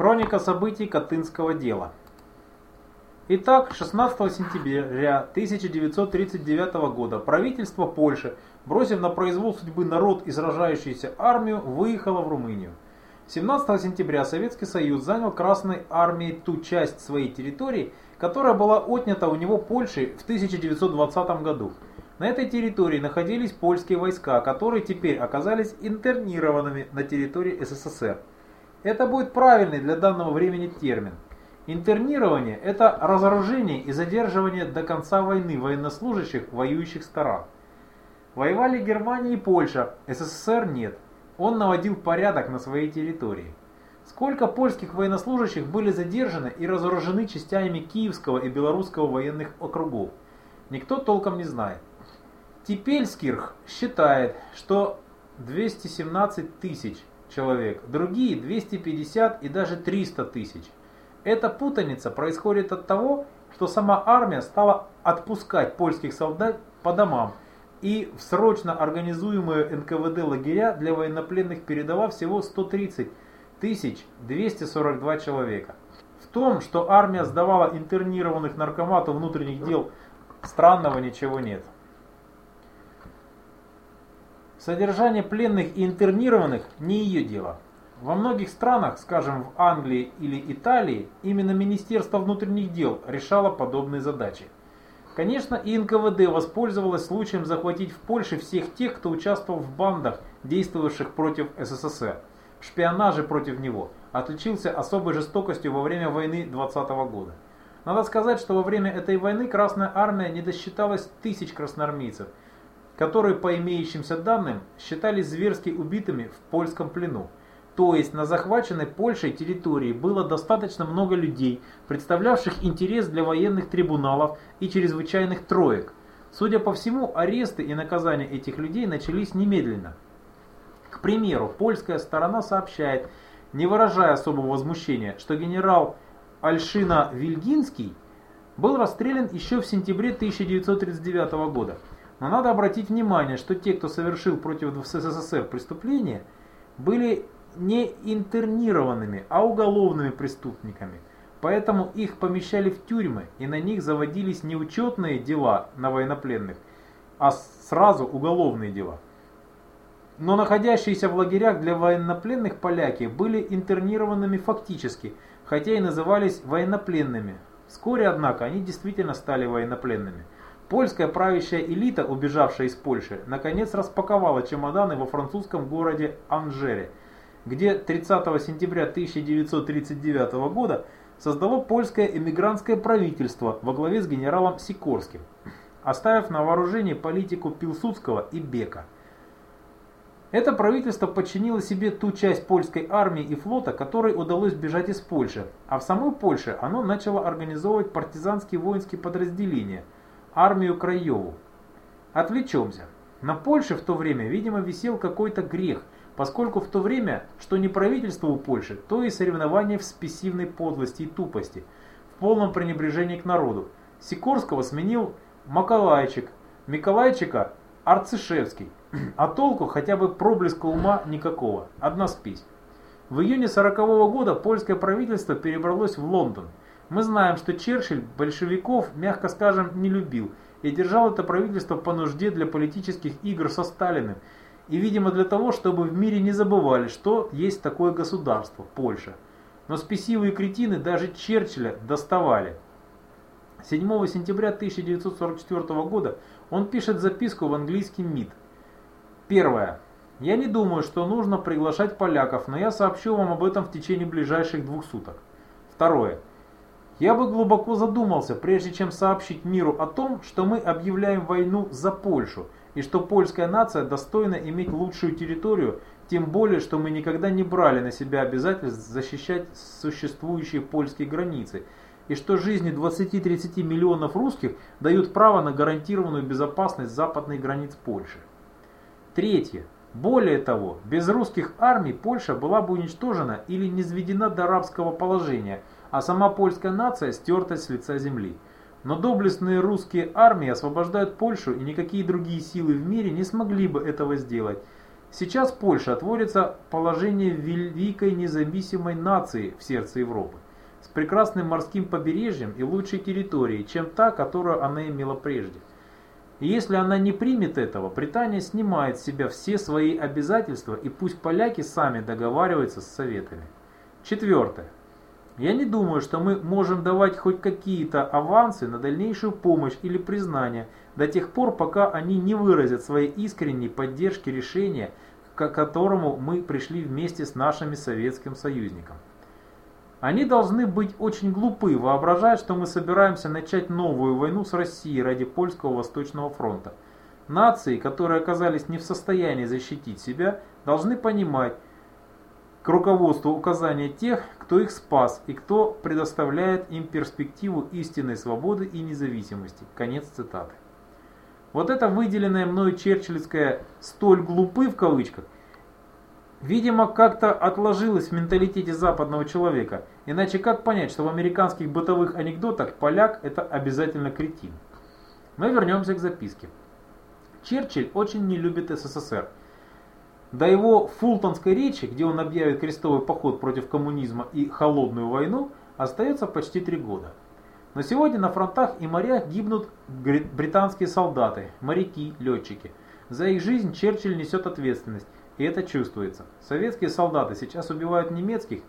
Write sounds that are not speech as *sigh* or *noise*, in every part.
Хроника событий Катынского дела. Итак, 16 сентября 1939 года правительство Польши, бросив на произвол судьбы народ и сражающуюся армию, выехало в Румынию. 17 сентября Советский Союз занял Красной армией ту часть своей территории, которая была отнята у него Польшей в 1920 году. На этой территории находились польские войска, которые теперь оказались интернированными на территории СССР. Это будет правильный для данного времени термин. Интернирование – это разоружение и задерживание до конца войны военнослужащих воюющих сторон. Воевали Германия и Польша, СССР нет. Он наводил порядок на своей территории. Сколько польских военнослужащих были задержаны и разоружены частями Киевского и Белорусского военных округов, никто толком не знает. Типельскирх считает, что 217 тысяч человек, другие 250 и даже 300 тысяч. Эта путаница происходит от того, что сама армия стала отпускать польских солдат по домам и в срочно организуемые НКВД лагеря для военнопленных передала всего 130 тысяч 242 человека. В том, что армия сдавала интернированных наркоматов внутренних дел, странного ничего нет. Содержание пленных и интернированных не ее дело. Во многих странах, скажем в Англии или Италии, именно Министерство внутренних дел решало подобные задачи. Конечно, и НКВД воспользовалась случаем захватить в Польше всех тех, кто участвовал в бандах, действовавших против СССР. В шпионаже против него отличился особой жестокостью во время войны 20 -го года. Надо сказать, что во время этой войны Красная Армия не досчиталась тысяч красноармейцев – которые по имеющимся данным считались зверски убитыми в польском плену. То есть на захваченной Польшей территории было достаточно много людей, представлявших интерес для военных трибуналов и чрезвычайных троек. Судя по всему, аресты и наказания этих людей начались немедленно. К примеру, польская сторона сообщает, не выражая особого возмущения, что генерал Альшина Вильгинский был расстрелян еще в сентябре 1939 года. Но надо обратить внимание, что те, кто совершил против СССР преступления, были не интернированными, а уголовными преступниками. Поэтому их помещали в тюрьмы, и на них заводились не учетные дела на военнопленных, а сразу уголовные дела. Но находящиеся в лагерях для военнопленных поляки были интернированными фактически, хотя и назывались военнопленными. Вскоре, однако, они действительно стали военнопленными. Польская правящая элита, убежавшая из Польши, наконец распаковала чемоданы во французском городе Анжере, где 30 сентября 1939 года создало польское эмигрантское правительство во главе с генералом Сикорским, оставив на вооружении политику Пилсудского и Бека. Это правительство подчинило себе ту часть польской армии и флота, которой удалось бежать из Польши, а в самой Польше оно начало организовывать партизанские воинские подразделения – армию Краеву. Отвлечемся. На Польше в то время, видимо, висел какой-то грех, поскольку в то время, что не правительство у Польши, то и соревнование в спесивной подлости и тупости, в полном пренебрежении к народу. Сикорского сменил Маколайчик, Миколайчика Арцишевский, а толку хотя бы проблеска ума никакого, одна спесь. В июне 40 -го года польское правительство перебралось в Лондон – мы знаем, что Черчилль большевиков, мягко скажем, не любил и держал это правительство по нужде для политических игр со Сталиным и, видимо, для того, чтобы в мире не забывали, что есть такое государство – Польша. Но спесивые кретины даже Черчилля доставали. 7 сентября 1944 года он пишет записку в английский МИД. Первое. Я не думаю, что нужно приглашать поляков, но я сообщу вам об этом в течение ближайших двух суток. Второе. Я бы глубоко задумался, прежде чем сообщить миру о том, что мы объявляем войну за Польшу, и что польская нация достойна иметь лучшую территорию, тем более, что мы никогда не брали на себя обязательств защищать существующие польские границы, и что жизни 20-30 миллионов русских дают право на гарантированную безопасность западных границ Польши. Третье. Более того, без русских армий Польша была бы уничтожена или низведена до рабского положения – а сама польская нация стерта с лица земли. Но доблестные русские армии освобождают Польшу, и никакие другие силы в мире не смогли бы этого сделать. Сейчас Польша отводится положение великой независимой нации в сердце Европы, с прекрасным морским побережьем и лучшей территорией, чем та, которую она имела прежде. И если она не примет этого, Британия снимает с себя все свои обязательства и пусть поляки сами договариваются с советами. Четвертое. Я не думаю, что мы можем давать хоть какие-то авансы на дальнейшую помощь или признание до тех пор, пока они не выразят своей искренней поддержки решения, к которому мы пришли вместе с нашими советским союзником. Они должны быть очень глупы, воображая, что мы собираемся начать новую войну с Россией ради Польского Восточного фронта. Нации, которые оказались не в состоянии защитить себя, должны понимать к руководству указания тех, кто их спас и кто предоставляет им перспективу истинной свободы и независимости. Конец цитаты. Вот это выделенное мною черчилльское «столь глупы» в кавычках – Видимо, как-то отложилось в менталитете западного человека. Иначе как понять, что в американских бытовых анекдотах поляк – это обязательно кретин? Мы вернемся к записке. Черчилль очень не любит СССР. До его фултонской речи, где он объявит крестовый поход против коммунизма и холодную войну, остается почти три года. Но сегодня на фронтах и морях гибнут британские солдаты, моряки, летчики. За их жизнь Черчилль несет ответственность и это чувствуется. Советские солдаты сейчас убивают немецких,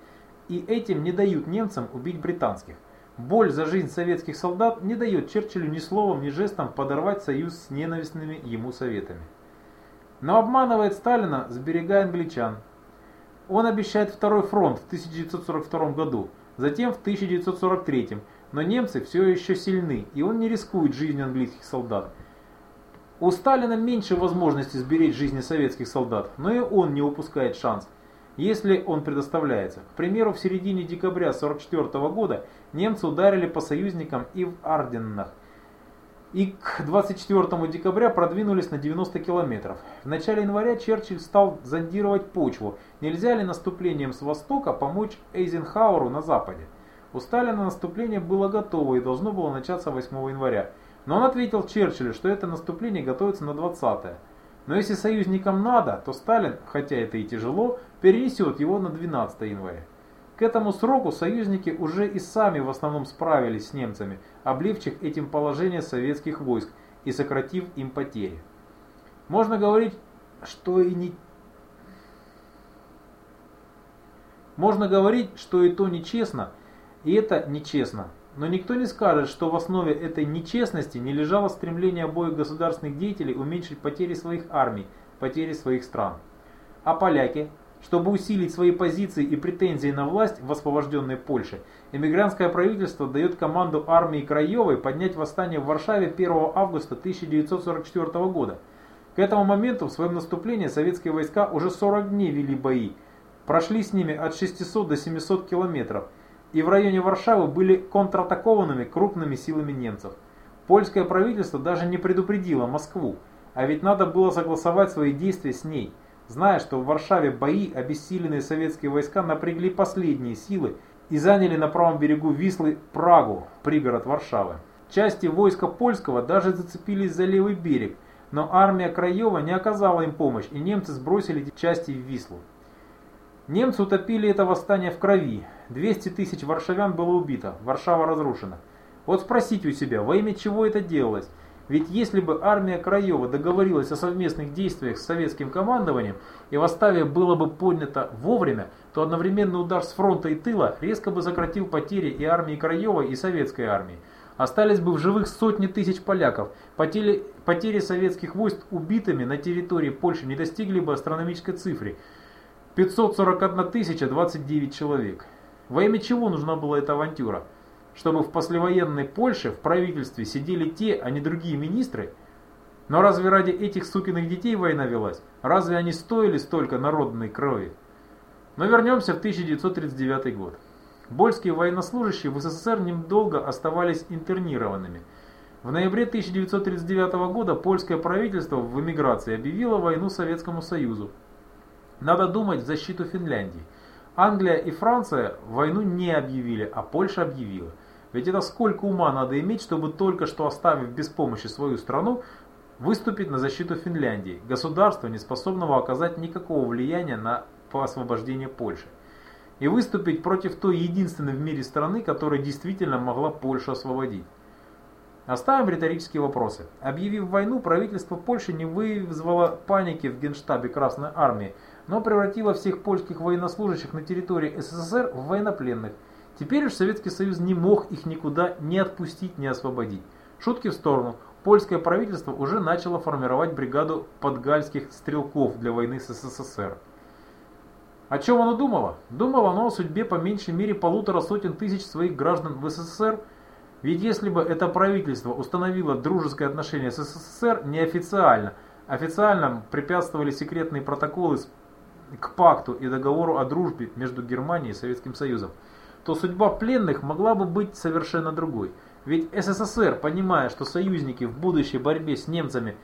и этим не дают немцам убить британских. Боль за жизнь советских солдат не дает Черчиллю ни словом, ни жестом подорвать союз с ненавистными ему советами. Но обманывает Сталина, сберегая англичан. Он обещает второй фронт в 1942 году, затем в 1943, но немцы все еще сильны, и он не рискует жизнью английских солдат. У Сталина меньше возможности сберечь жизни советских солдат, но и он не упускает шанс, если он предоставляется. К примеру, в середине декабря 1944 года немцы ударили по союзникам и в Арденнах, и к 24 декабря продвинулись на 90 километров. В начале января Черчилль стал зондировать почву, нельзя ли наступлением с востока помочь Эйзенхауэру на западе. У Сталина наступление было готово и должно было начаться 8 января. Но он ответил Черчиллю, что это наступление готовится на 20-е. Но если союзникам надо, то Сталин, хотя это и тяжело, перенесет его на 12 января. К этому сроку союзники уже и сами в основном справились с немцами, обливчих этим положение советских войск и сократив им потери. Можно говорить, что и не... Можно говорить, что и то нечестно, и это нечестно, но никто не скажет, что в основе этой нечестности не лежало стремление обоих государственных деятелей уменьшить потери своих армий, потери своих стран. А поляки, чтобы усилить свои позиции и претензии на власть в освобожденной Польше, эмигрантское правительство дает команду армии Краевой поднять восстание в Варшаве 1 августа 1944 года. К этому моменту в своем наступлении советские войска уже 40 дней вели бои, прошли с ними от 600 до 700 километров – и в районе Варшавы были контратакованными крупными силами немцев. Польское правительство даже не предупредило Москву, а ведь надо было согласовать свои действия с ней, зная, что в Варшаве бои обессиленные советские войска напрягли последние силы и заняли на правом берегу Вислы Прагу, пригород Варшавы. Части войска польского даже зацепились за левый берег, но армия Краева не оказала им помощь, и немцы сбросили части в Вислу. Немцы утопили это восстание в крови. 200 тысяч варшавян было убито, Варшава разрушена. Вот спросите у себя, во имя чего это делалось? Ведь если бы армия Краева договорилась о совместных действиях с советским командованием и восстание было бы поднято вовремя, то одновременный удар с фронта и тыла резко бы сократил потери и армии Краева, и советской армии. Остались бы в живых сотни тысяч поляков. Потери, потери советских войск убитыми на территории Польши не достигли бы астрономической цифры – 541 тысяча 29 человек. Во имя чего нужна была эта авантюра? Чтобы в послевоенной Польше в правительстве сидели те, а не другие министры? Но разве ради этих сукиных детей война велась? Разве они стоили столько народной крови? Но вернемся в 1939 год. Больские военнослужащие в СССР недолго оставались интернированными. В ноябре 1939 года польское правительство в эмиграции объявило войну Советскому Союзу. Надо думать в защиту Финляндии. Англия и Франция войну не объявили, а Польша объявила. Ведь это сколько ума надо иметь, чтобы только что оставив без помощи свою страну, выступить на защиту Финляндии, государства, не способного оказать никакого влияния на освобождение Польши, и выступить против той единственной в мире страны, которая действительно могла Польшу освободить. Оставим риторические вопросы. Объявив войну, правительство Польши не вызвало паники в генштабе Красной Армии, но превратило всех польских военнослужащих на территории СССР в военнопленных. Теперь уж Советский Союз не мог их никуда не отпустить, не освободить. Шутки в сторону. Польское правительство уже начало формировать бригаду подгальских стрелков для войны с СССР. О чем оно думало? Думало оно о судьбе по меньшей мере полутора сотен тысяч своих граждан в СССР, ведь если бы это правительство установило дружеское отношение с СССР неофициально, официально препятствовали секретные протоколы к пакту и договору о дружбе между Германией и Советским Союзом, то судьба пленных могла бы быть совершенно другой. Ведь СССР, понимая, что союзники в будущей борьбе с немцами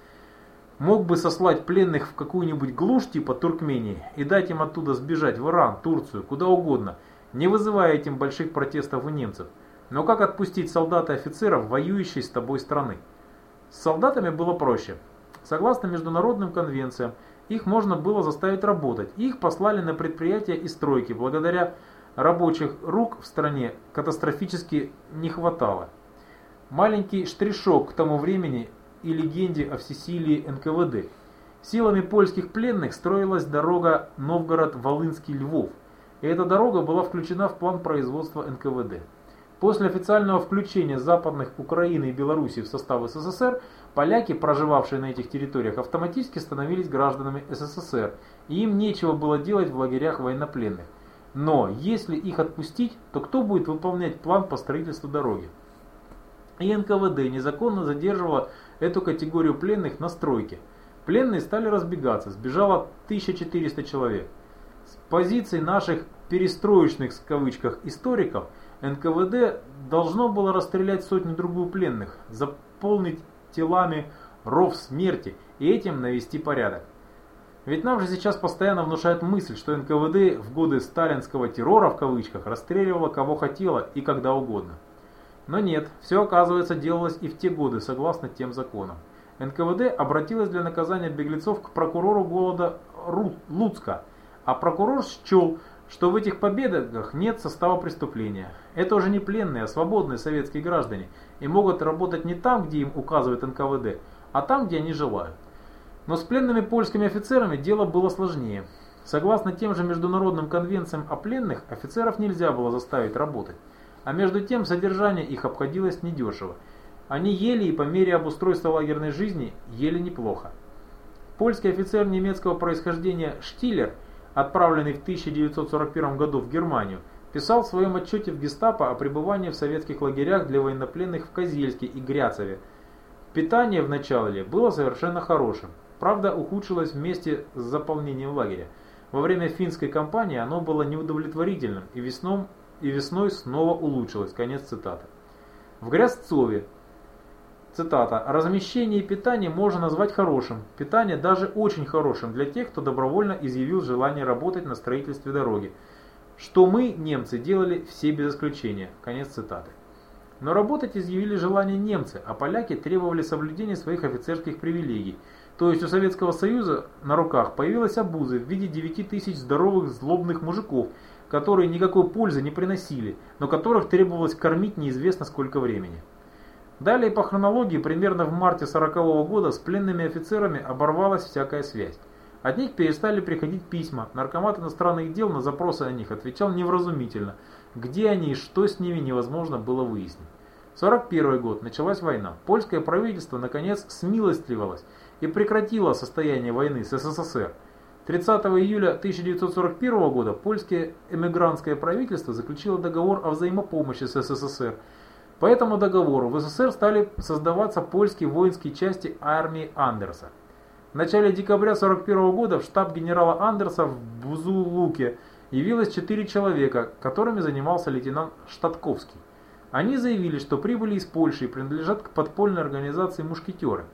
мог бы сослать пленных в какую-нибудь глушь типа Туркмении и дать им оттуда сбежать в Иран, Турцию, куда угодно, не вызывая этим больших протестов у немцев – но как отпустить солдат и офицеров, воюющей с тобой страны? С солдатами было проще. Согласно международным конвенциям, их можно было заставить работать. Их послали на предприятия и стройки. Благодаря рабочих рук в стране катастрофически не хватало. Маленький штришок к тому времени и легенде о всесилии НКВД. Силами польских пленных строилась дорога Новгород-Волынский-Львов. И эта дорога была включена в план производства НКВД. После официального включения западных Украины и Белоруссии в состав СССР, поляки, проживавшие на этих территориях, автоматически становились гражданами СССР, и им нечего было делать в лагерях военнопленных. Но если их отпустить, то кто будет выполнять план по строительству дороги? И НКВД незаконно задерживала эту категорию пленных на стройке. Пленные стали разбегаться, сбежало 1400 человек. С позиций наших «перестроечных» в кавычках историков – НКВД должно было расстрелять сотню-другую пленных, заполнить телами ров смерти и этим навести порядок. Ведь нам же сейчас постоянно внушают мысль, что НКВД в годы сталинского террора в кавычках расстреливало кого хотело и когда угодно. Но нет, все оказывается делалось и в те годы согласно тем законам. НКВД обратилась для наказания беглецов к прокурору города Луцка, а прокурор счел, что в этих победах нет состава преступления. Это уже не пленные, а свободные советские граждане и могут работать не там, где им указывает НКВД, а там, где они желают. Но с пленными польскими офицерами дело было сложнее. Согласно тем же международным конвенциям о пленных, офицеров нельзя было заставить работать. А между тем содержание их обходилось недешево. Они ели и по мере обустройства лагерной жизни ели неплохо. Польский офицер немецкого происхождения Штиллер – отправленный в 1941 году в Германию, писал в своем отчете в гестапо о пребывании в советских лагерях для военнопленных в Козельске и Гряцеве. Питание в начале было совершенно хорошим, правда ухудшилось вместе с заполнением лагеря. Во время финской кампании оно было неудовлетворительным и, весном, и весной снова улучшилось. Конец цитаты. В Грязцове Цитата. «Размещение и питание можно назвать хорошим. Питание даже очень хорошим для тех, кто добровольно изъявил желание работать на строительстве дороги. Что мы, немцы, делали все без исключения». Конец цитаты. Но работать изъявили желание немцы, а поляки требовали соблюдения своих офицерских привилегий. То есть у Советского Союза на руках появилась обуза в виде 9 тысяч здоровых злобных мужиков, которые никакой пользы не приносили, но которых требовалось кормить неизвестно сколько времени. Далее по хронологии, примерно в марте 40 -го года с пленными офицерами оборвалась всякая связь. От них перестали приходить письма, наркомат иностранных дел на запросы о них отвечал невразумительно. Где они и что с ними невозможно было выяснить. 41 год, началась война. Польское правительство наконец смилостливалось и прекратило состояние войны с СССР. 30 июля 1941 года польское эмигрантское правительство заключило договор о взаимопомощи с СССР по этому договору в СССР стали создаваться польские воинские части армии Андерса. В начале декабря 1941 года в штаб генерала Андерса в Бузулуке явилось четыре человека, которыми занимался лейтенант Штатковский. Они заявили, что прибыли из Польши и принадлежат к подпольной организации «Мушкетеры».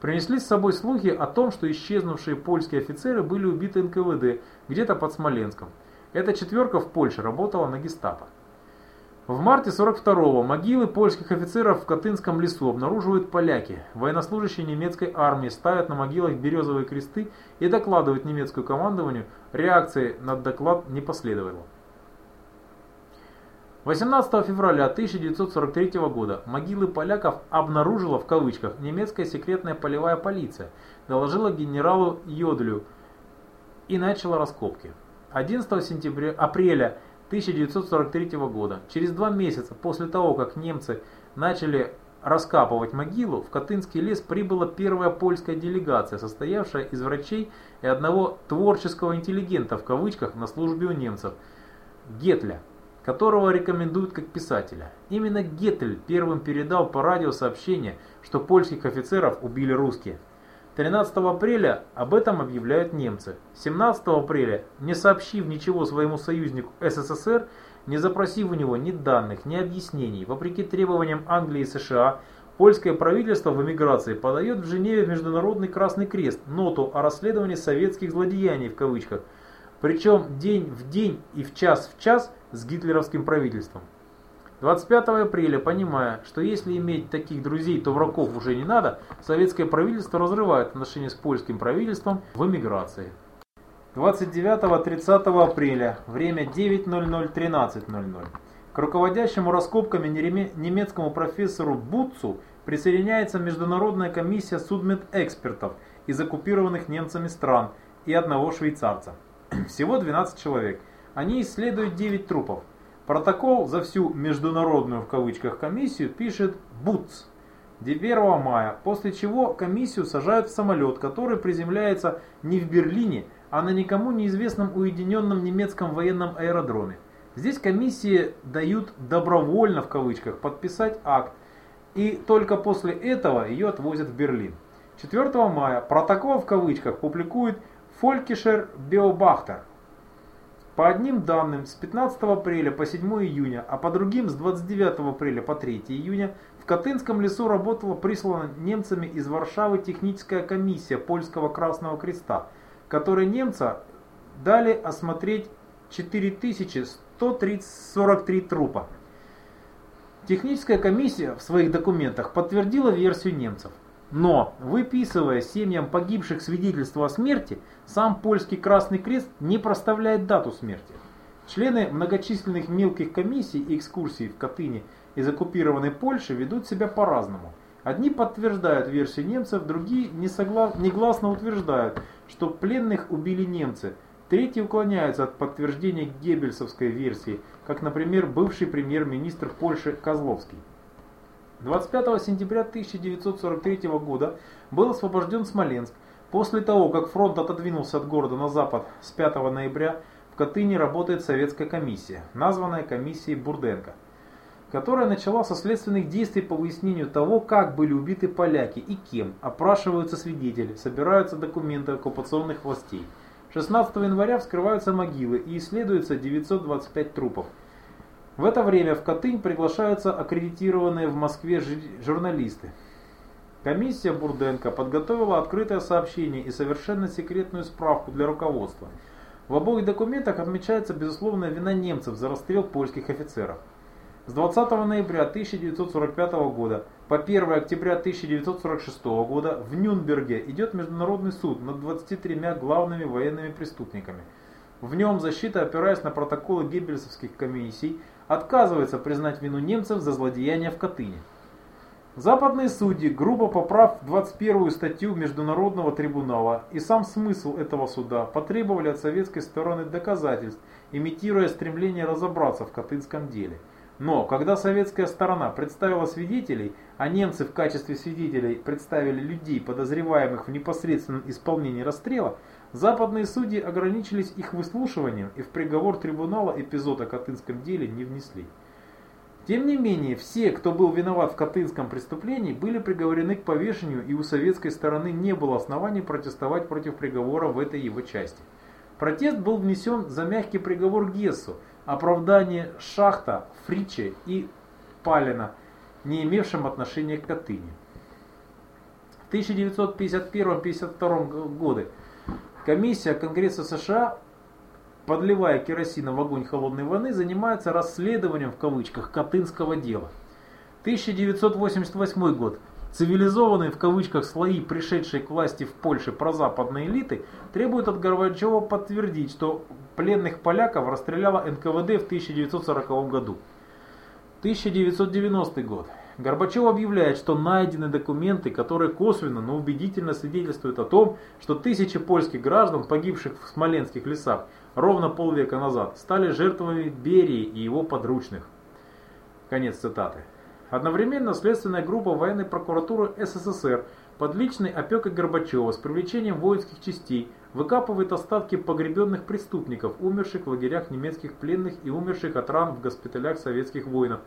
Принесли с собой слухи о том, что исчезнувшие польские офицеры были убиты НКВД где-то под Смоленском. Эта четверка в Польше работала на гестапо. В марте 42-го могилы польских офицеров в Катынском лесу обнаруживают поляки. Военнослужащие немецкой армии ставят на могилах березовые кресты и докладывают немецкую командованию, реакции на доклад не последовало. 18 февраля 1943 года могилы поляков обнаружила в кавычках немецкая секретная полевая полиция, доложила генералу Йодлю и начала раскопки. 11 сентября, апреля 1943 года. Через два месяца после того, как немцы начали раскапывать могилу, в Катынский лес прибыла первая польская делегация, состоявшая из врачей и одного «творческого интеллигента» в кавычках на службе у немцев, Гетля, которого рекомендуют как писателя. Именно Гетль первым передал по радио сообщение, что польских офицеров убили русские. 13 апреля об этом объявляют немцы. 17 апреля, не сообщив ничего своему союзнику СССР, не запросив у него ни данных, ни объяснений, вопреки требованиям Англии и США, польское правительство в эмиграции подает в Женеве Международный Красный Крест ноту о расследовании советских злодеяний в кавычках, причем день в день и в час в час с гитлеровским правительством. 25 апреля, понимая, что если иметь таких друзей, то врагов уже не надо, советское правительство разрывает отношения с польским правительством в эмиграции. 29-30 апреля, время 9.00-13.00. К руководящему раскопками немецкому профессору Бутцу присоединяется Международная комиссия судмедэкспертов из оккупированных немцами стран и одного швейцарца. Всего 12 человек. Они исследуют 9 трупов. Протокол за всю международную в кавычках комиссию пишет БУЦ 1 мая, после чего комиссию сажают в самолет, который приземляется не в Берлине, а на никому неизвестном уединенном немецком военном аэродроме. Здесь комиссии дают добровольно в кавычках подписать акт, и только после этого ее отвозят в Берлин. 4 мая протокол в кавычках публикует Фолькишер Биобахтер, по одним данным с 15 апреля по 7 июня, а по другим с 29 апреля по 3 июня в Катынском лесу работала прислана немцами из Варшавы техническая комиссия Польского Красного Креста, которой немца дали осмотреть 4143 трупа. Техническая комиссия в своих документах подтвердила версию немцев. Но, выписывая семьям погибших свидетельство о смерти, сам польский Красный Крест не проставляет дату смерти. Члены многочисленных мелких комиссий и экскурсий в Катыни из оккупированной Польши ведут себя по-разному. Одни подтверждают версию немцев, другие негласно утверждают, что пленных убили немцы. Третьи уклоняются от подтверждения геббельсовской версии, как, например, бывший премьер-министр Польши Козловский. 25 сентября 1943 года был освобожден Смоленск. После того, как фронт отодвинулся от города на запад с 5 ноября, в Катыни работает советская комиссия, названная комиссией Бурденко, которая начала со следственных действий по выяснению того, как были убиты поляки и кем, опрашиваются свидетели, собираются документы оккупационных властей. 16 января вскрываются могилы и исследуется 925 трупов. В это время в Катынь приглашаются аккредитированные в Москве журналисты. Комиссия Бурденко подготовила открытое сообщение и совершенно секретную справку для руководства. В обоих документах отмечается безусловная вина немцев за расстрел польских офицеров. С 20 ноября 1945 года по 1 октября 1946 года в Нюрнберге идет международный суд над 23 главными военными преступниками. В нем защита, опираясь на протоколы геббельсовских комиссий, отказывается признать вину немцев за злодеяния в Катыни. Западные судьи, грубо поправ 21 статью Международного трибунала и сам смысл этого суда, потребовали от советской стороны доказательств, имитируя стремление разобраться в Катынском деле. Но, когда советская сторона представила свидетелей, а немцы в качестве свидетелей представили людей, подозреваемых в непосредственном исполнении расстрела, Западные судьи ограничились их выслушиванием и в приговор трибунала эпизод о Катынском деле не внесли. Тем не менее, все, кто был виноват в Катынском преступлении, были приговорены к повешению и у советской стороны не было оснований протестовать против приговора в этой его части. Протест был внесен за мягкий приговор Гессу, оправдание Шахта, Фриче и Палина, не имевшим отношения к Катыни. В 1951-1952 годы Комиссия Конгресса США подливая керосина в огонь холодной войны, занимается расследованием в кавычках Катынского дела. 1988 год. Цивилизованные в кавычках слои, пришедшие к власти в Польше прозападной элиты, требуют от Горбачева подтвердить, что пленных поляков расстреляла НКВД в 1940 году. 1990 год. Горбачев объявляет, что найдены документы, которые косвенно, но убедительно свидетельствуют о том, что тысячи польских граждан, погибших в смоленских лесах ровно полвека назад, стали жертвами Берии и его подручных. Конец цитаты. Одновременно следственная группа военной прокуратуры СССР под личной опекой Горбачева с привлечением воинских частей выкапывает остатки погребенных преступников, умерших в лагерях немецких пленных и умерших от ран в госпиталях советских воинов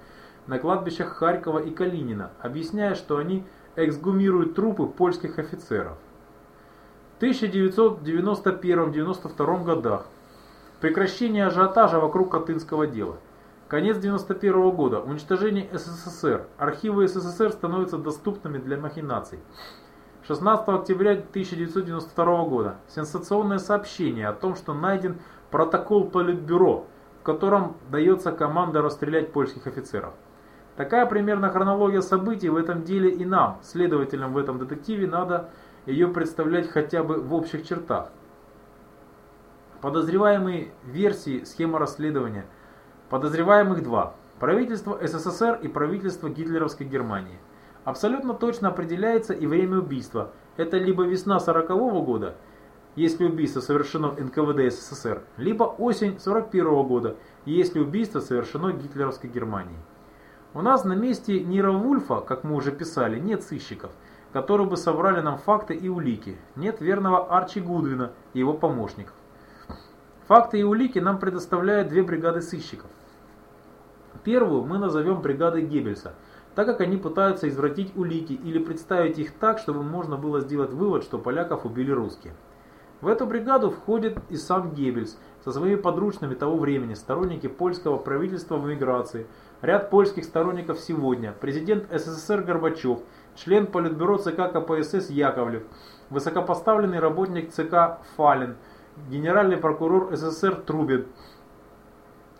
на кладбищах Харькова и Калинина, объясняя, что они эксгумируют трупы польских офицеров. В 1991-1992 годах прекращение ажиотажа вокруг Катынского дела – Конец 91 года. Уничтожение СССР. Архивы СССР становятся доступными для махинаций. 16 октября 1992 года. Сенсационное сообщение о том, что найден протокол Политбюро, в котором дается команда расстрелять польских офицеров. Такая примерно хронология событий в этом деле и нам, следователям в этом детективе, надо ее представлять хотя бы в общих чертах. Подозреваемые версии схемы расследования – Подозреваемых два. Правительство СССР и правительство гитлеровской Германии. Абсолютно точно определяется и время убийства. Это либо весна 40 -го года, если убийство совершено НКВД СССР, либо осень 41 -го года, если убийство совершено гитлеровской Германией. У нас на месте Нира Вульфа, как мы уже писали, нет сыщиков, которые бы собрали нам факты и улики. Нет верного Арчи Гудвина и его помощников. Факты и улики нам предоставляют две бригады сыщиков. Первую мы назовем бригадой Геббельса, так как они пытаются извратить улики или представить их так, чтобы можно было сделать вывод, что поляков убили русские. В эту бригаду входит и сам Геббельс со своими подручными того времени, сторонники польского правительства в эмиграции, ряд польских сторонников сегодня, президент СССР Горбачев, член Политбюро ЦК КПСС Яковлев, высокопоставленный работник ЦК Фалин, генеральный прокурор СССР Трубин,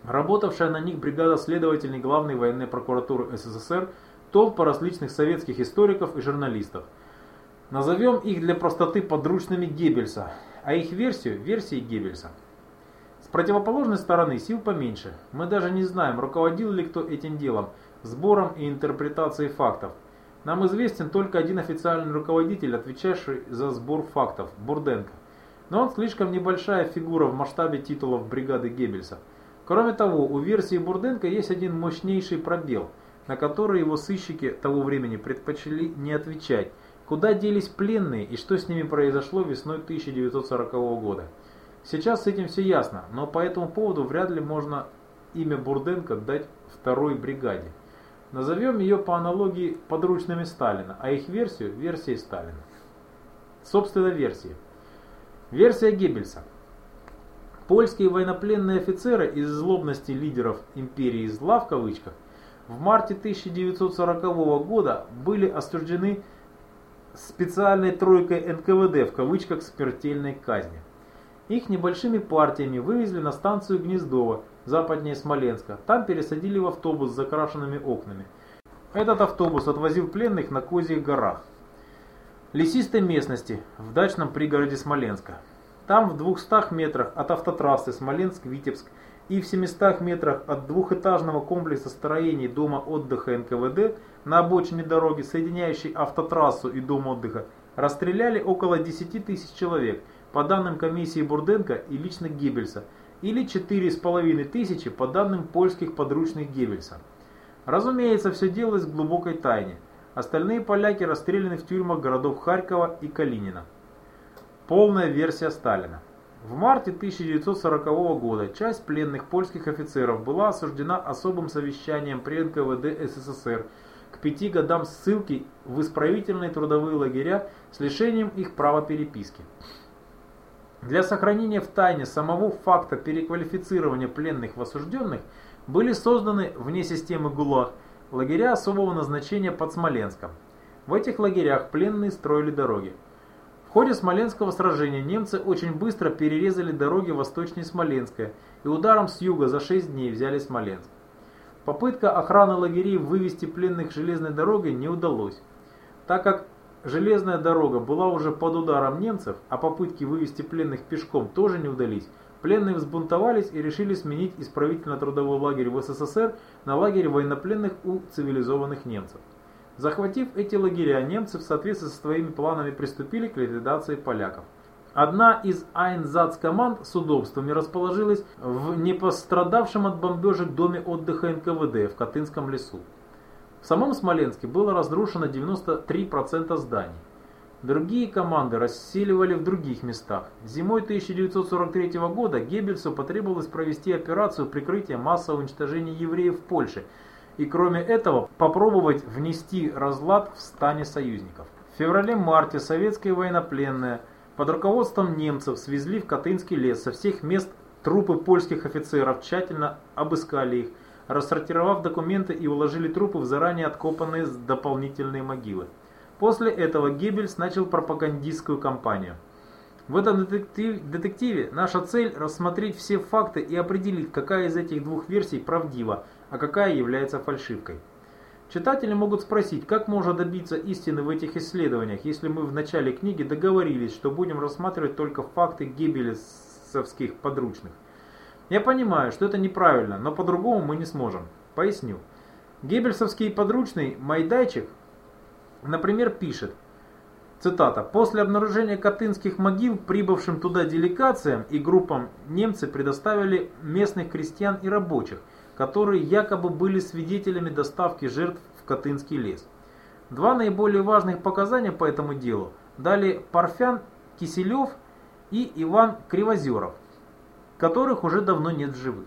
Работавшая на них бригада следователей главной военной прокуратуры СССР, толпа различных советских историков и журналистов. Назовем их для простоты подручными Геббельса, а их версию – версией Геббельса. Противоположной стороны сил поменьше. Мы даже не знаем, руководил ли кто этим делом, сбором и интерпретацией фактов. Нам известен только один официальный руководитель, отвечавший за сбор фактов – Бурденко. Но он слишком небольшая фигура в масштабе титулов бригады Геббельса – Кроме того, у версии Бурденко есть один мощнейший пробел, на который его сыщики того времени предпочли не отвечать. Куда делись пленные и что с ними произошло весной 1940 года? Сейчас с этим все ясно, но по этому поводу вряд ли можно имя Бурденко дать второй бригаде. Назовем ее по аналогии подручными Сталина, а их версию – версией Сталина. Собственно, версии. Версия Геббельса. Польские военнопленные офицеры из злобности лидеров империи зла в кавычках в марте 1940 года были осуждены специальной тройкой НКВД в кавычках смертельной казни. Их небольшими партиями вывезли на станцию Гнездово, западнее Смоленска. Там пересадили в автобус с закрашенными окнами. Этот автобус отвозил пленных на Козьих горах, лесистой местности в дачном пригороде Смоленска. Там в 200 метрах от автотрассы Смоленск-Витебск и в 700 метрах от двухэтажного комплекса строений Дома отдыха НКВД на обочине дороги, соединяющей автотрассу и Дом отдыха, расстреляли около 10 тысяч человек, по данным комиссии Бурденко и лично Геббельса, или 4,5 тысячи по данным польских подручных Геббельса. Разумеется, все делалось в глубокой тайне. Остальные поляки расстреляны в тюрьмах городов Харькова и Калинина. Полная версия Сталина. В марте 1940 года часть пленных польских офицеров была осуждена особым совещанием при НКВД СССР к пяти годам ссылки в исправительные трудовые лагеря с лишением их права переписки. Для сохранения в тайне самого факта переквалифицирования пленных в осужденных были созданы вне системы ГУЛАГ лагеря особого назначения под Смоленском. В этих лагерях пленные строили дороги. В ходе Смоленского сражения немцы очень быстро перерезали дороги восточнее Смоленска и ударом с юга за 6 дней взяли Смоленск. Попытка охраны лагерей вывести пленных железной дорогой не удалось, так как железная дорога была уже под ударом немцев, а попытки вывести пленных пешком тоже не удались, Пленные взбунтовались и решили сменить исправительно-трудовой лагерь в СССР на лагерь военнопленных у цивилизованных немцев. Захватив эти лагеря, немцы в соответствии со своими планами приступили к ликвидации поляков. Одна из Айнзац-команд с удобствами расположилась в непострадавшем от бомбежек доме отдыха НКВД в Катынском лесу. В самом Смоленске было разрушено 93% зданий. Другие команды расселивали в других местах. Зимой 1943 года Геббельсу потребовалось провести операцию прикрытия массового уничтожения евреев в Польше и кроме этого попробовать внести разлад в стане союзников. В феврале-марте советские военнопленные под руководством немцев свезли в Катынский лес со всех мест трупы польских офицеров, тщательно обыскали их, рассортировав документы и уложили трупы в заранее откопанные дополнительные могилы. После этого Геббельс начал пропагандистскую кампанию. В этом детективе наша цель рассмотреть все факты и определить, какая из этих двух версий правдива, а какая является фальшивкой. Читатели могут спросить, как можно добиться истины в этих исследованиях, если мы в начале книги договорились, что будем рассматривать только факты геббельсовских подручных. Я понимаю, что это неправильно, но по-другому мы не сможем. Поясню. Геббельсовский подручный Майдайчик Например, пишет, цитата, «После обнаружения Катынских могил прибывшим туда делегациям и группам немцы предоставили местных крестьян и рабочих, которые якобы были свидетелями доставки жертв в Катынский лес. Два наиболее важных показания по этому делу дали Парфян Киселев и Иван Кривозеров, которых уже давно нет живых.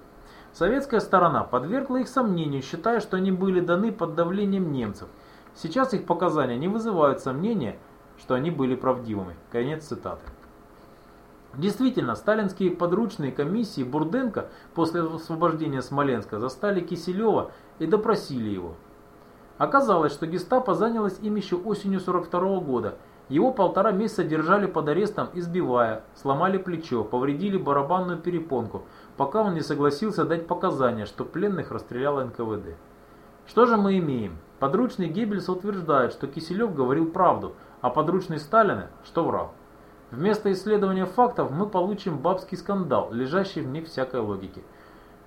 Советская сторона подвергла их сомнению, считая, что они были даны под давлением немцев – Сейчас их показания не вызывают сомнения, что они были правдивыми. Конец цитаты. Действительно, сталинские подручные комиссии Бурденко после освобождения Смоленска застали Киселева и допросили его. Оказалось, что гестапо занялось им еще осенью 42 года. Его полтора месяца держали под арестом, избивая, сломали плечо, повредили барабанную перепонку, пока он не согласился дать показания, что пленных расстрелял НКВД. Что же мы имеем? Подручный Геббельса утверждает, что Киселев говорил правду, а подручный Сталина, что врал. Вместо исследования фактов мы получим бабский скандал, лежащий вне всякой логики.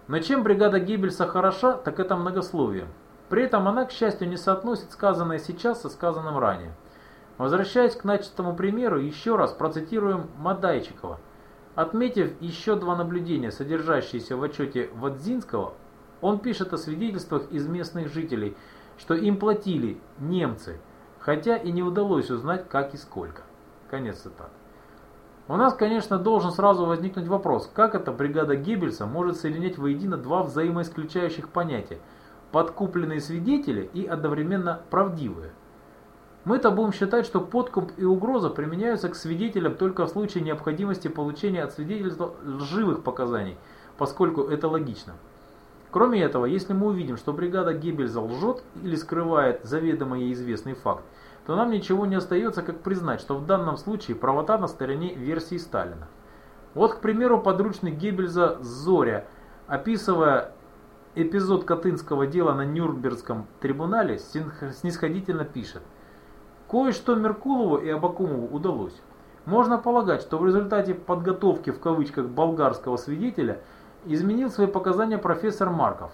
Но чем бригада Геббельса хороша, так это многословие. При этом она, к счастью, не соотносит сказанное сейчас со сказанным ранее. Возвращаясь к начатому примеру, еще раз процитируем Мадайчикова. Отметив еще два наблюдения, содержащиеся в отчете Вадзинского, он пишет о свидетельствах из местных жителей – что им платили немцы, хотя и не удалось узнать, как и сколько. Конец цитаты. У нас, конечно, должен сразу возникнуть вопрос, как эта бригада Геббельса может соединять воедино два взаимоисключающих понятия – подкупленные свидетели и одновременно правдивые. Мы-то будем считать, что подкуп и угроза применяются к свидетелям только в случае необходимости получения от свидетельства лживых показаний, поскольку это логично. Кроме этого, если мы увидим, что бригада Геббельза лжет или скрывает заведомо ей известный факт, то нам ничего не остается, как признать, что в данном случае правота на стороне версии Сталина. Вот, к примеру, подручный Геббельза Зоря, описывая эпизод Катынского дела на Нюрнбергском трибунале, снисходительно пишет. Кое-что Меркулову и Абакумову удалось. Можно полагать, что в результате подготовки в кавычках болгарского свидетеля – изменил свои показания профессор Марков.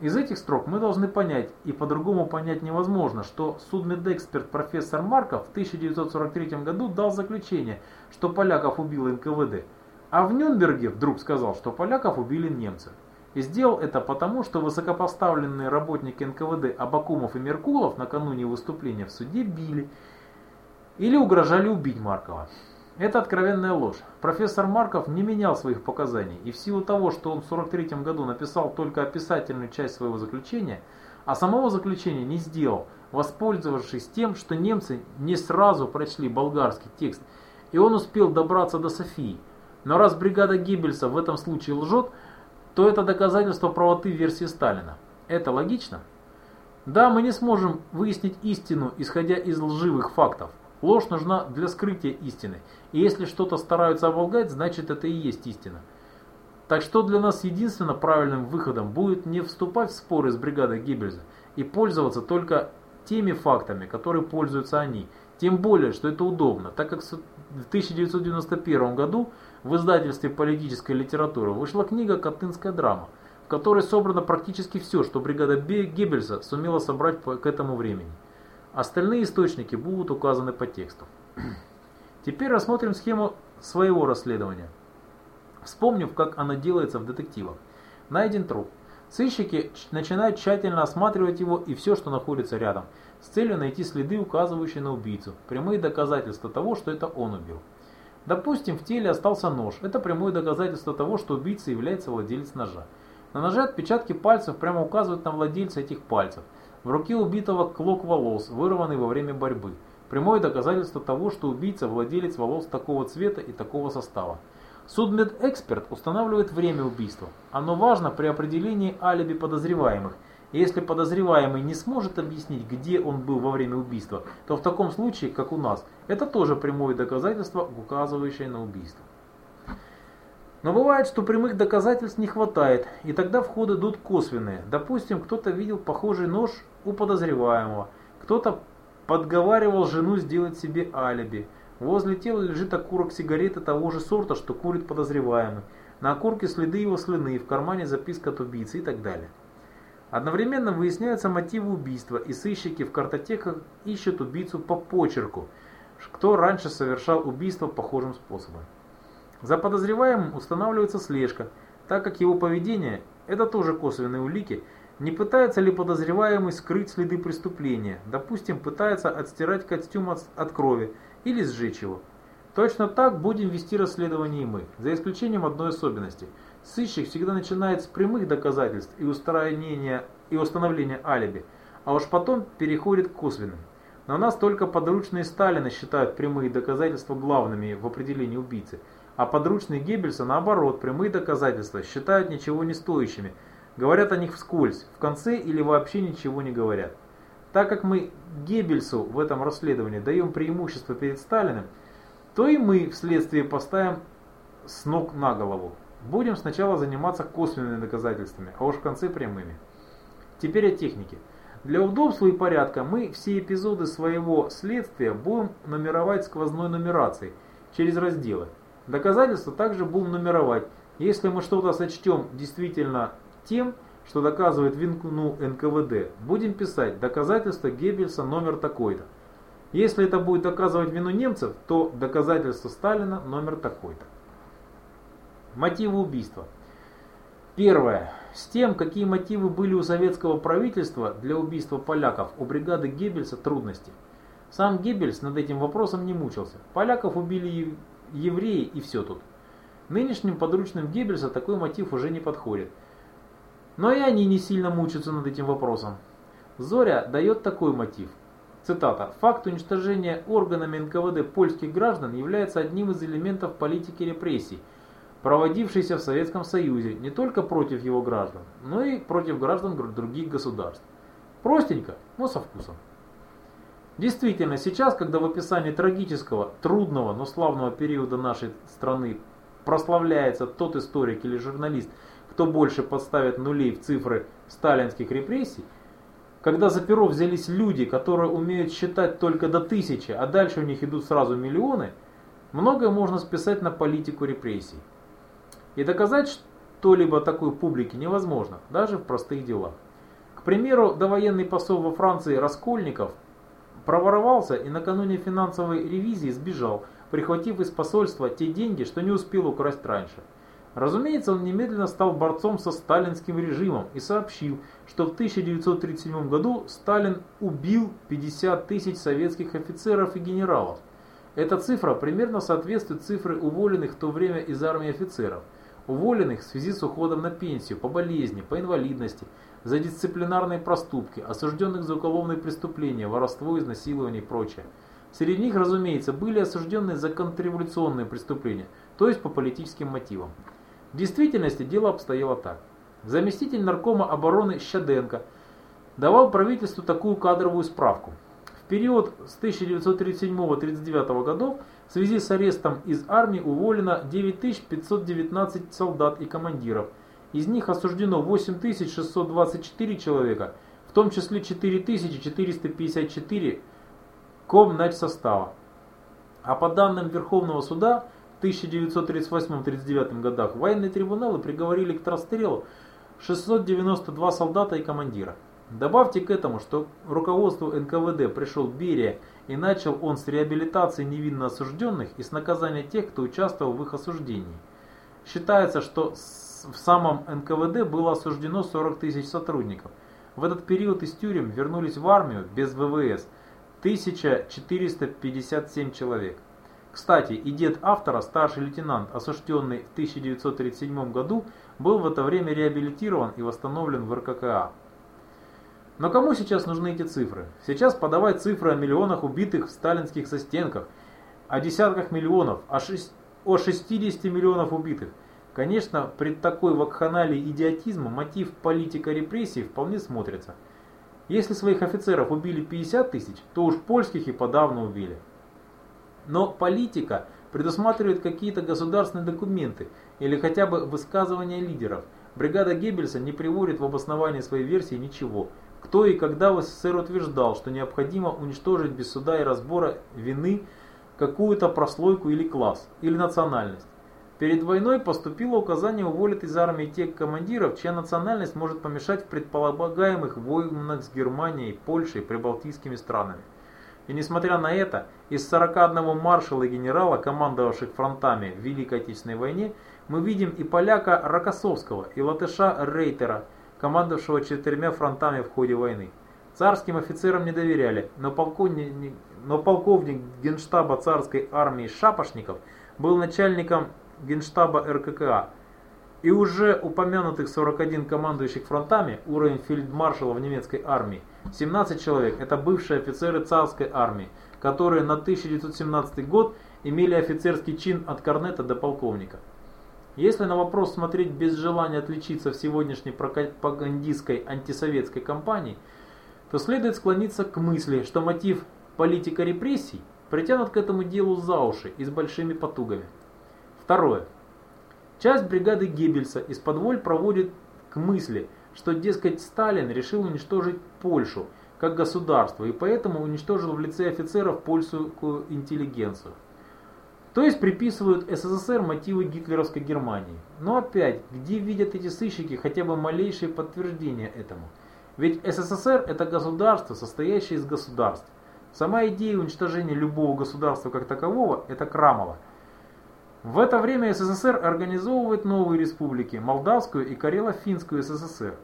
Из этих строк мы должны понять, и по-другому понять невозможно, что судмедэксперт профессор Марков в 1943 году дал заключение, что поляков убил НКВД, а в Нюнберге вдруг сказал, что поляков убили немцы. И сделал это потому, что высокопоставленные работники НКВД Абакумов и Меркулов накануне выступления в суде били или угрожали убить Маркова. Это откровенная ложь. Профессор Марков не менял своих показаний, и в силу того, что он в 1943 году написал только описательную часть своего заключения, а самого заключения не сделал, воспользовавшись тем, что немцы не сразу прочли болгарский текст, и он успел добраться до Софии. Но раз бригада Гиббельса в этом случае лжет, то это доказательство правоты версии Сталина. Это логично? Да, мы не сможем выяснить истину, исходя из лживых фактов. Ложь нужна для скрытия истины, и если что-то стараются оболгать, значит это и есть истина. Так что для нас единственно правильным выходом будет не вступать в споры с бригадой Геббельса и пользоваться только теми фактами, которые пользуются они. Тем более, что это удобно, так как в 1991 году в издательстве политической литературы вышла книга «Катынская драма», в которой собрано практически все, что бригада Геббельса сумела собрать к этому времени. Остальные источники будут указаны по тексту. *clears throat* Теперь рассмотрим схему своего расследования. Вспомнив, как оно делается в детективах. Найден труп. Сыщики начинают тщательно осматривать его и все, что находится рядом, с целью найти следы, указывающие на убийцу, прямые доказательства того, что это он убил. Допустим, в теле остался нож. Это прямое доказательство того, что убийца является владелец ножа. На ноже отпечатки пальцев прямо указывают на владельца этих пальцев. В руке убитого клок волос, вырванный во время борьбы. Прямое доказательство того, что убийца владелец волос такого цвета и такого состава. Судмедэксперт устанавливает время убийства. Оно важно при определении алиби подозреваемых. И если подозреваемый не сможет объяснить, где он был во время убийства, то в таком случае, как у нас, это тоже прямое доказательство, указывающее на убийство. Но бывает, что прямых доказательств не хватает, и тогда в ход идут косвенные. Допустим, кто-то видел похожий нож у подозреваемого, кто-то подговаривал жену сделать себе алиби, Возле тела лежит окурок сигареты того же сорта, что курит подозреваемый. На окурке следы его слюны, в кармане записка от убийцы и так далее. Одновременно выясняются мотивы убийства, и сыщики в картотеках ищут убийцу по почерку, кто раньше совершал убийство похожим способом. За подозреваемым устанавливается слежка, так как его поведение – это тоже косвенные улики, не пытается ли подозреваемый скрыть следы преступления, допустим, пытается отстирать костюм от, от крови, или сжечь его. Точно так будем вести расследование и мы, за исключением одной особенности. Сыщик всегда начинает с прямых доказательств и устранения и установления алиби, а уж потом переходит к косвенным. На нас только подручные Сталина считают прямые доказательства главными в определении убийцы, а подручные Геббельса, наоборот, прямые доказательства считают ничего не стоящими, говорят о них вскользь, в конце или вообще ничего не говорят. Так как мы Геббельсу в этом расследовании даем преимущество перед Сталиным, то и мы вследствие поставим с ног на голову. Будем сначала заниматься косвенными доказательствами, а уж в конце прямыми. Теперь о технике. Для удобства и порядка мы все эпизоды своего следствия будем нумеровать сквозной нумерацией через разделы. Доказательства также будем нумеровать. Если мы что-то сочтем действительно тем, что доказывает вину НКВД, будем писать доказательство Геббельса номер такой-то. Если это будет доказывать вину немцев, то доказательство Сталина номер такой-то. Мотивы убийства. Первое. С тем, какие мотивы были у советского правительства для убийства поляков, у бригады Геббельса трудности. Сам Геббельс над этим вопросом не мучился. Поляков убили евреи и все тут. Нынешним подручным Геббельса такой мотив уже не подходит – но и они не сильно мучаются над этим вопросом. Зоря дает такой мотив. Цитата. «Факт уничтожения органами НКВД польских граждан является одним из элементов политики репрессий, проводившейся в Советском Союзе не только против его граждан, но и против граждан других государств. Простенько, но со вкусом. Действительно, сейчас, когда в описании трагического, трудного, но славного периода нашей страны прославляется тот историк или журналист, кто больше подставит нулей в цифры сталинских репрессий, когда за перо взялись люди, которые умеют считать только до тысячи, а дальше у них идут сразу миллионы, многое можно списать на политику репрессий. И доказать что-либо такой публике невозможно, даже в простых делах. К примеру, довоенный посол во Франции Раскольников проворовался и накануне финансовой ревизии сбежал, прихватив из посольства те деньги, что не успел украсть раньше. Разумеется, он немедленно стал борцом со сталинским режимом и сообщил, что в 1937 году Сталин убил 50 тысяч советских офицеров и генералов. Эта цифра примерно соответствует цифре уволенных в то время из армии офицеров, уволенных в связи с уходом на пенсию, по болезни, по инвалидности, за дисциплинарные проступки, осужденных за уголовные преступления, воровство, изнасилование и прочее. Среди них, разумеется, были осужденные за контрреволюционные преступления, то есть по политическим мотивам. В действительности дело обстояло так. Заместитель наркома обороны Щаденко давал правительству такую кадровую справку. В период с 1937-1939 годов в связи с арестом из армии уволено 9519 солдат и командиров. Из них осуждено 8624 человека, в том числе 4454 комначсостава. А по данным Верховного суда, в 1938-1939 годах военные трибуналы приговорили к расстрелу 692 солдата и командира. Добавьте к этому, что руководству НКВД пришел Берия и начал он с реабилитации невинно осужденных и с наказания тех, кто участвовал в их осуждении. Считается, что в самом НКВД было осуждено 40 тысяч сотрудников. В этот период из тюрем вернулись в армию без ВВС 1457 человек. Кстати, и дед автора, старший лейтенант, осужденный в 1937 году, был в это время реабилитирован и восстановлен в РККА. Но кому сейчас нужны эти цифры? Сейчас подавать цифры о миллионах убитых в сталинских застенках, о десятках миллионов, о, 6, о 60 миллионов убитых. Конечно, при такой вакханалии идиотизма мотив политика репрессий вполне смотрится. Если своих офицеров убили 50 тысяч, то уж польских и подавно убили. Но политика предусматривает какие-то государственные документы или хотя бы высказывания лидеров. Бригада Геббельса не приводит в обоснование своей версии ничего – кто и когда в СССР утверждал, что необходимо уничтожить без суда и разбора вины какую-то прослойку или класс, или национальность. Перед войной поступило указание уволить из армии тех командиров, чья национальность может помешать в предполагаемых войнах с Германией, Польшей, прибалтийскими странами. И несмотря на это, из 41 маршала и генерала, командовавших фронтами в Великой Отечественной войне, мы видим и поляка Рокоссовского, и латыша Рейтера – командовавшего четырьмя фронтами в ходе войны. Царским офицерам не доверяли, но полковник, но полковник генштаба царской армии Шапошников был начальником генштаба РККА. И уже упомянутых 41 командующих фронтами, уровень фельдмаршала в немецкой армии, 17 человек – это бывшие офицеры царской армии, которые на 1917 год имели офицерский чин от корнета до полковника. Если на вопрос смотреть без желания отличиться в сегодняшней пропагандистской антисоветской кампании, то следует склониться к мысли, что мотив политика репрессий притянут к этому делу за уши и с большими потугами. Второе. Часть бригады Геббельса из-под воль проводит к мысли, что, дескать, Сталин решил уничтожить Польшу как государство и поэтому уничтожил в лице офицеров польскую интеллигенцию. То есть приписывают СССР мотивы гитлеровской Германии. Но опять, где видят эти сыщики хотя бы малейшее подтверждение этому? Ведь СССР это государство, состоящее из государств. Сама идея уничтожения любого государства как такового – это Крамола. В это время СССР организовывает новые республики – Молдавскую и Карело-Финскую СССР.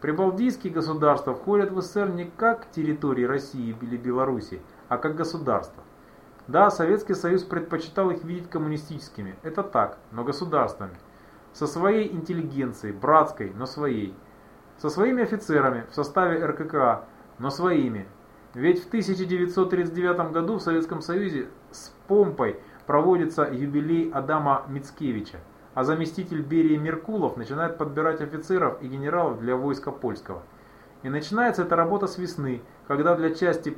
Прибалтийские государства входят в СССР не как территории России или Белоруссии, а как государства. Да, Советский Союз предпочитал их видеть коммунистическими, это так, но государствами. Со своей интеллигенцией, братской, но своей. Со своими офицерами в составе РККА, но своими. Ведь в 1939 году в Советском Союзе с помпой проводится юбилей Адама Мицкевича, а заместитель Берии Меркулов начинает подбирать офицеров и генералов для войска польского. И начинается эта работа с весны, когда для части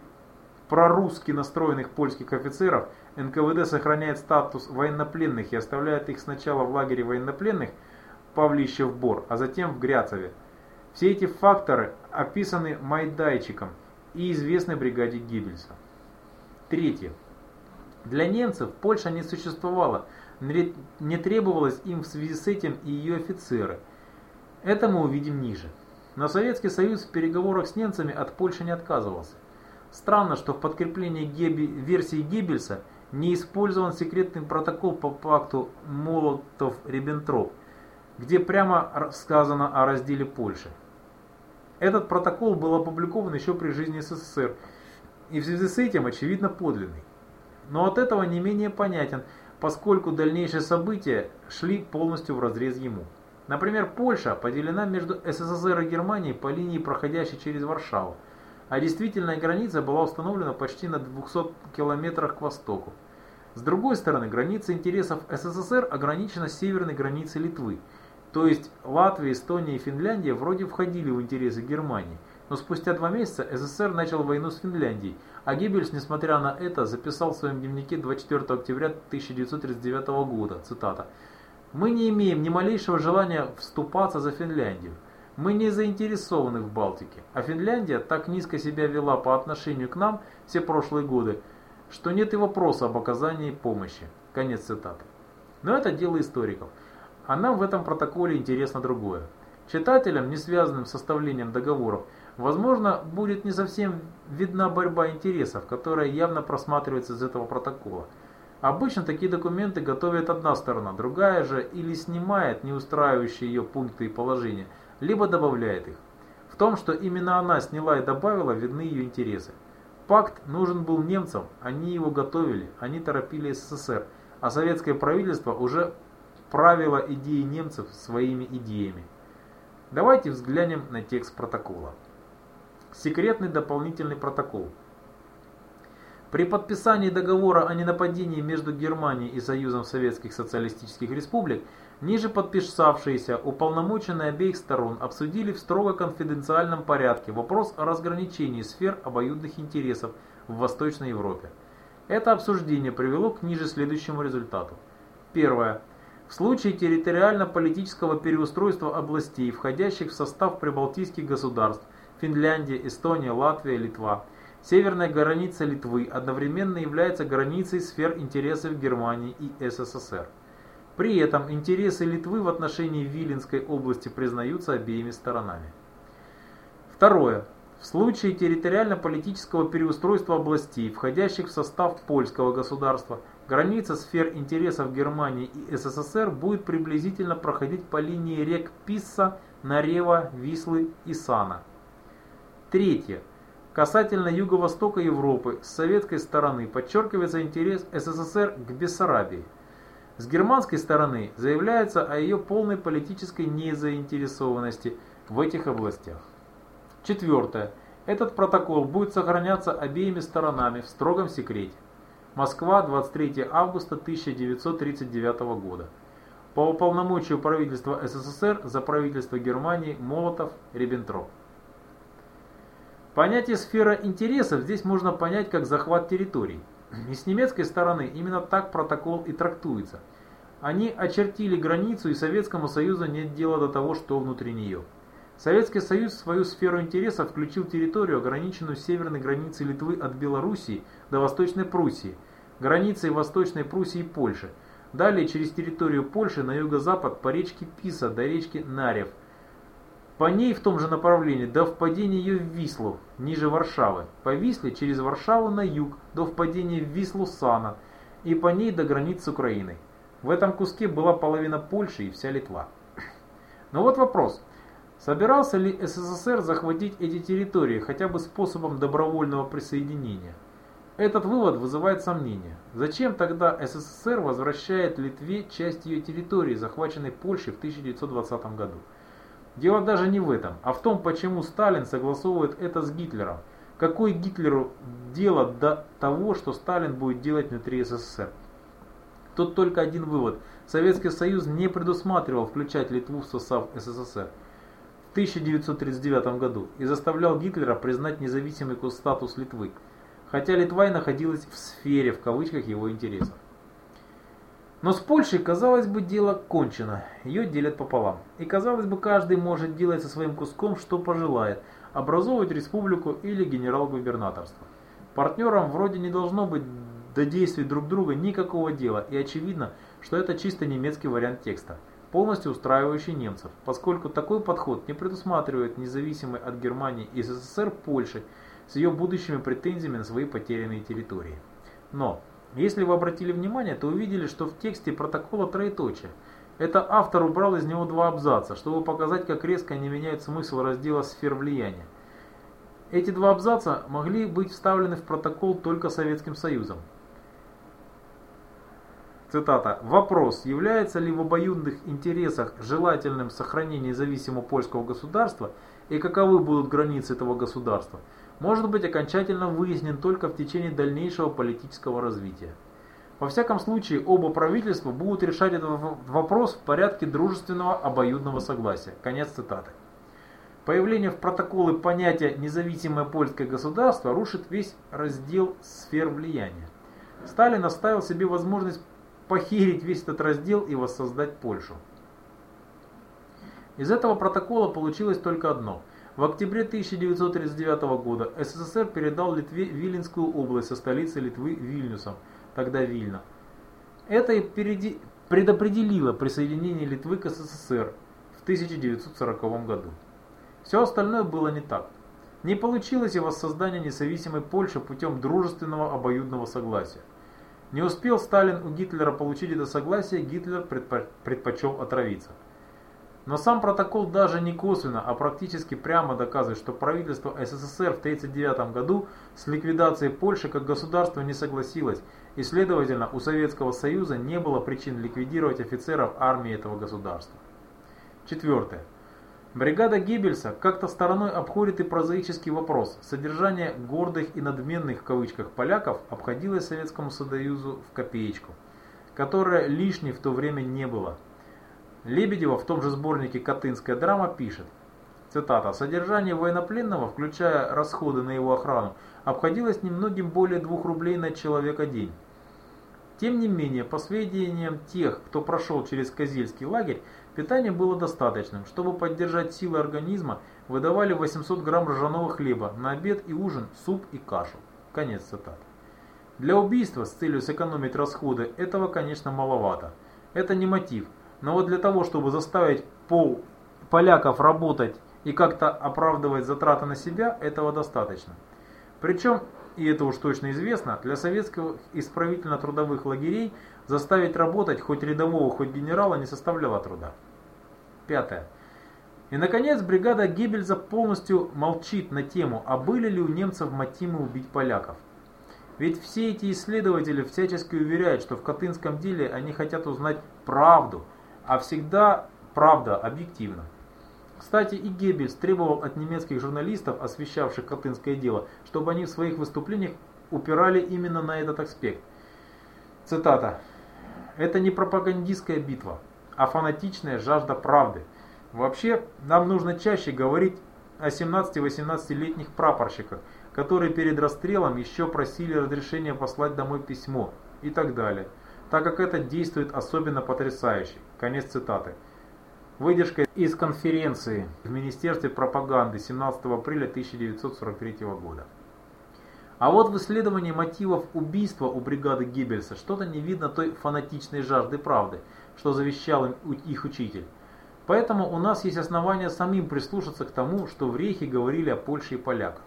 прорусски настроенных польских офицеров НКВД сохраняет статус военнопленных и оставляет их сначала в лагере военнопленных Павлищев-Бор, а затем в Гряцеве. Все эти факторы описаны Майдайчиком и известной бригаде Гиббельса. Третье. Для немцев Польша не существовала, не требовалось им в связи с этим и ее офицеры. Это мы увидим ниже. Но Советский Союз в переговорах с немцами от Польши не отказывался. Странно, что в подкреплении Геби, версии Геббельса не использован секретный протокол по пакту Молотов-Риббентроп, где прямо сказано о разделе Польши. Этот протокол был опубликован еще при жизни СССР и в связи с этим очевидно подлинный. Но от этого не менее понятен, поскольку дальнейшие события шли полностью в разрез ему. Например, Польша поделена между СССР и Германией по линии, проходящей через Варшаву а действительная граница была установлена почти на 200 километрах к востоку. С другой стороны, граница интересов СССР ограничена северной границей Литвы, то есть Латвия, Эстония и Финляндия вроде входили в интересы Германии, но спустя два месяца СССР начал войну с Финляндией, а Геббельс, несмотря на это, записал в своем дневнике 24 октября 1939 года, цитата, «Мы не имеем ни малейшего желания вступаться за Финляндию. Мы не заинтересованы в Балтике, а Финляндия так низко себя вела по отношению к нам все прошлые годы, что нет и вопроса об оказании помощи». Конец цитаты. Но это дело историков. А нам в этом протоколе интересно другое. Читателям, не связанным с составлением договоров, возможно, будет не совсем видна борьба интересов, которая явно просматривается из этого протокола. Обычно такие документы готовит одна сторона, другая же или снимает не устраивающие ее пункты и положения, либо добавляет их. В том, что именно она сняла и добавила, видны ее интересы. Пакт нужен был немцам, они его готовили, они торопили СССР, а советское правительство уже правило идеи немцев своими идеями. Давайте взглянем на текст протокола. Секретный дополнительный протокол. При подписании договора о ненападении между Германией и Союзом Советских Социалистических Республик ниже подписавшиеся уполномоченные обеих сторон обсудили в строго конфиденциальном порядке вопрос о разграничении сфер обоюдных интересов в Восточной Европе. Это обсуждение привело к ниже следующему результату. Первое. В случае территориально-политического переустройства областей, входящих в состав прибалтийских государств, Финляндия, Эстония, Латвия, Литва, северная граница Литвы одновременно является границей сфер интересов Германии и СССР. При этом интересы Литвы в отношении Виленской области признаются обеими сторонами. Второе. В случае территориально-политического переустройства областей, входящих в состав польского государства, Граница сфер интересов Германии и СССР будет приблизительно проходить по линии рек Писса, Нарева, Вислы и Сана. Третье. Касательно юго-востока Европы, с советской стороны подчеркивается интерес СССР к Бессарабии. С германской стороны заявляется о ее полной политической незаинтересованности в этих областях. Четвертое. Этот протокол будет сохраняться обеими сторонами в строгом секрете. Москва, 23 августа 1939 года. По уполномочию правительства СССР за правительство Германии Молотов, Риббентроп. Понятие «сфера интересов» здесь можно понять как захват территорий. И с немецкой стороны именно так протокол и трактуется. Они очертили границу, и Советскому Союзу нет дела до того, что внутри нее. Советский Союз в свою сферу интересов включил территорию, ограниченную северной границей Литвы от Белоруссии до Восточной Пруссии, границей Восточной Пруссии и Польши, далее через территорию Польши на юго-запад по речке Писа до речки Нарев, по ней в том же направлении до впадения ее в Вислу, ниже Варшавы, по Висле через Варшаву на юг до впадения в Вислу Сана и по ней до границ с Украиной. В этом куске была половина Польши и вся Литва. Но вот вопрос. Собирался ли СССР захватить эти территории хотя бы способом добровольного присоединения? Этот вывод вызывает сомнения. Зачем тогда СССР возвращает Литве часть ее территории, захваченной Польшей в 1920 году? Дело даже не в этом, а в том, почему Сталин согласовывает это с Гитлером. Какое Гитлеру дело до того, что Сталин будет делать внутри СССР? Тут только один вывод. Советский Союз не предусматривал включать Литву в состав СССР. 1939 году и заставлял Гитлера признать независимый статус Литвы, хотя Литва и находилась в сфере, в кавычках, его интересов. Но с Польшей, казалось бы, дело кончено, ее делят пополам. И казалось бы, каждый может делать со своим куском, что пожелает, образовывать республику или генерал-губернаторство. Партнерам вроде не должно быть до действий друг друга никакого дела, и очевидно, что это чисто немецкий вариант текста – полностью устраивающий немцев, поскольку такой подход не предусматривает независимой от Германии и СССР Польши с ее будущими претензиями на свои потерянные территории. Но, если вы обратили внимание, то увидели, что в тексте протокола троеточие. Это автор убрал из него два абзаца, чтобы показать, как резко они меняют смысл раздела сфер влияния. Эти два абзаца могли быть вставлены в протокол только Советским Союзом. Цитата. «Вопрос, является ли в обоюдных интересах желательным сохранение независимого польского государства и каковы будут границы этого государства, может быть окончательно выяснен только в течение дальнейшего политического развития. Во всяком случае, оба правительства будут решать этот вопрос в порядке дружественного обоюдного согласия». Конец цитаты. Появление в протоколы понятия «независимое польское государство» рушит весь раздел сфер влияния. Сталин оставил себе возможность похерить весь этот раздел и воссоздать Польшу. Из этого протокола получилось только одно. В октябре 1939 года СССР передал Литве Виленскую область со столицей Литвы Вильнюсом, тогда Вильна. Это предопределило присоединение Литвы к СССР в 1940 году. Все остальное было не так. Не получилось и воссоздание независимой Польши путем дружественного обоюдного согласия. Не успел Сталин у Гитлера получить это согласие, Гитлер предпочел отравиться. Но сам протокол даже не косвенно, а практически прямо доказывает, что правительство СССР в 1939 году с ликвидацией Польши как государства не согласилось, и следовательно у Советского Союза не было причин ликвидировать офицеров армии этого государства. Четвертое. Бригада Геббельса как-то стороной обходит и прозаический вопрос. Содержание гордых и надменных в кавычках поляков обходилось Советскому Союзу в копеечку, которая лишней в то время не было. Лебедева в том же сборнике «Катынская драма» пишет, цитата, «Содержание военнопленного, включая расходы на его охрану, обходилось немногим более двух рублей на человека день». Тем не менее, по сведениям тех, кто прошел через Козельский лагерь, Питание было достаточным. Чтобы поддержать силы организма, выдавали 800 грамм ржаного хлеба, на обед и ужин суп и кашу. Конец цитаты. Для убийства с целью сэкономить расходы этого, конечно, маловато. Это не мотив. Но вот для того, чтобы заставить пол поляков работать и как-то оправдывать затраты на себя, этого достаточно. Причем, и это уж точно известно, для советских исправительно-трудовых лагерей заставить работать хоть рядового, хоть генерала не составляло труда. Пятое. И, наконец, бригада Геббельза полностью молчит на тему, а были ли у немцев мотивы убить поляков. Ведь все эти исследователи всячески уверяют, что в Катынском деле они хотят узнать правду, а всегда правда объективна. Кстати, и Геббельс требовал от немецких журналистов, освещавших Катынское дело, чтобы они в своих выступлениях упирали именно на этот аспект. Цитата. «Это не пропагандистская битва, а фанатичная жажда правды. Вообще, нам нужно чаще говорить о 17-18-летних прапорщиках, которые перед расстрелом еще просили разрешения послать домой письмо и так далее, так как это действует особенно потрясающе». Конец цитаты. Выдержка из конференции в Министерстве пропаганды 17 апреля 1943 года. А вот в исследовании мотивов убийства у бригады Гиббельса что-то не видно той фанатичной жажды правды, что завещал им их учитель. Поэтому у нас есть основания самим прислушаться к тому, что в Рейхе говорили о Польше и поляках.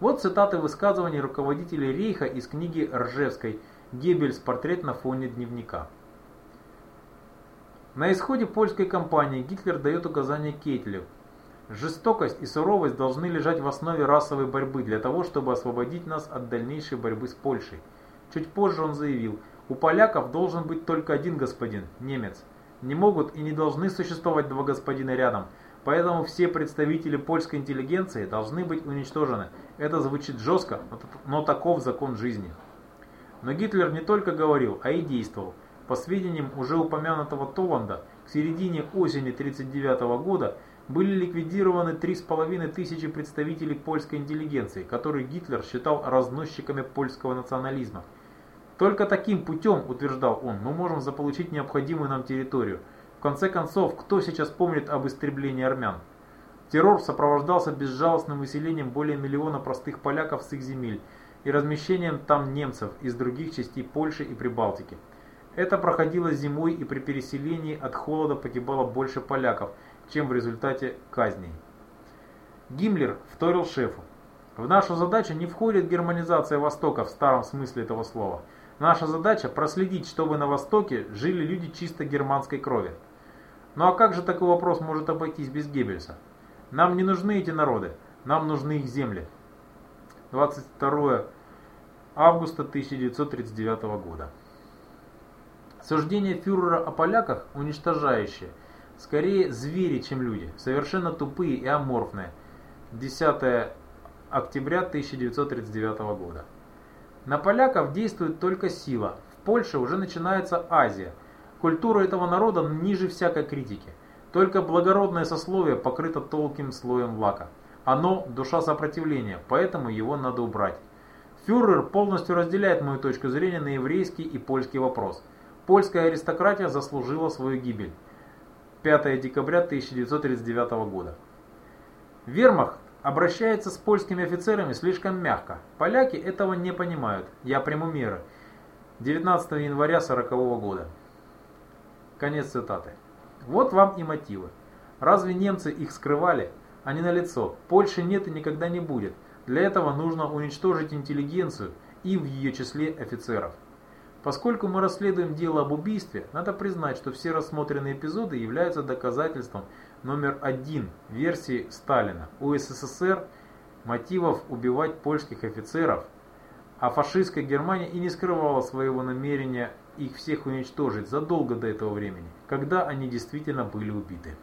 Вот цитаты высказываний руководителей Рейха из книги Ржевской «Геббельс. Портрет на фоне дневника». На исходе польской кампании Гитлер дает указание Кейтелю. Жестокость и суровость должны лежать в основе расовой борьбы для того, чтобы освободить нас от дальнейшей борьбы с Польшей. Чуть позже он заявил, у поляков должен быть только один господин, немец. Не могут и не должны существовать два господина рядом, поэтому все представители польской интеллигенции должны быть уничтожены. Это звучит жестко, но таков закон жизни. Но Гитлер не только говорил, а и действовал. По сведениям уже упомянутого Толанда, к середине осени 1939 года были ликвидированы 3,5 тысячи представителей польской интеллигенции, которые Гитлер считал разносчиками польского национализма. Только таким путем, утверждал он, мы можем заполучить необходимую нам территорию. В конце концов, кто сейчас помнит об истреблении армян? Террор сопровождался безжалостным выселением более миллиона простых поляков с их земель и размещением там немцев из других частей Польши и Прибалтики. Это проходило зимой и при переселении от холода погибало больше поляков, чем в результате казней. Гиммлер вторил шефу. В нашу задачу не входит германизация Востока в старом смысле этого слова. Наша задача проследить, чтобы на Востоке жили люди чисто германской крови. Ну а как же такой вопрос может обойтись без Геббельса? Нам не нужны эти народы, нам нужны их земли. 22 августа 1939 года. Суждение фюрера о поляках уничтожающее. Скорее звери, чем люди. Совершенно тупые и аморфные. 10 октября 1939 года. На поляков действует только сила. В Польше уже начинается Азия. Культура этого народа ниже всякой критики. Только благородное сословие покрыто толким слоем лака. Оно – душа сопротивления, поэтому его надо убрать. Фюрер полностью разделяет мою точку зрения на еврейский и польский вопрос. Польская аристократия заслужила свою гибель. 5 декабря 1939 года. Вермахт обращается с польскими офицерами слишком мягко. Поляки этого не понимают. Я приму меры. 19 января 40 года. Конец цитаты. Вот вам и мотивы. Разве немцы их скрывали? Они налицо. Польши нет и никогда не будет. Для этого нужно уничтожить интеллигенцию и в ее числе офицеров. Поскольку мы расследуем дело об убийстве, надо признать, что все рассмотренные эпизоды являются доказательством номер один версии Сталина. У СССР мотивов убивать польских офицеров, а фашистская Германия и не скрывала своего намерения их всех уничтожить задолго до этого времени, когда они действительно были убиты.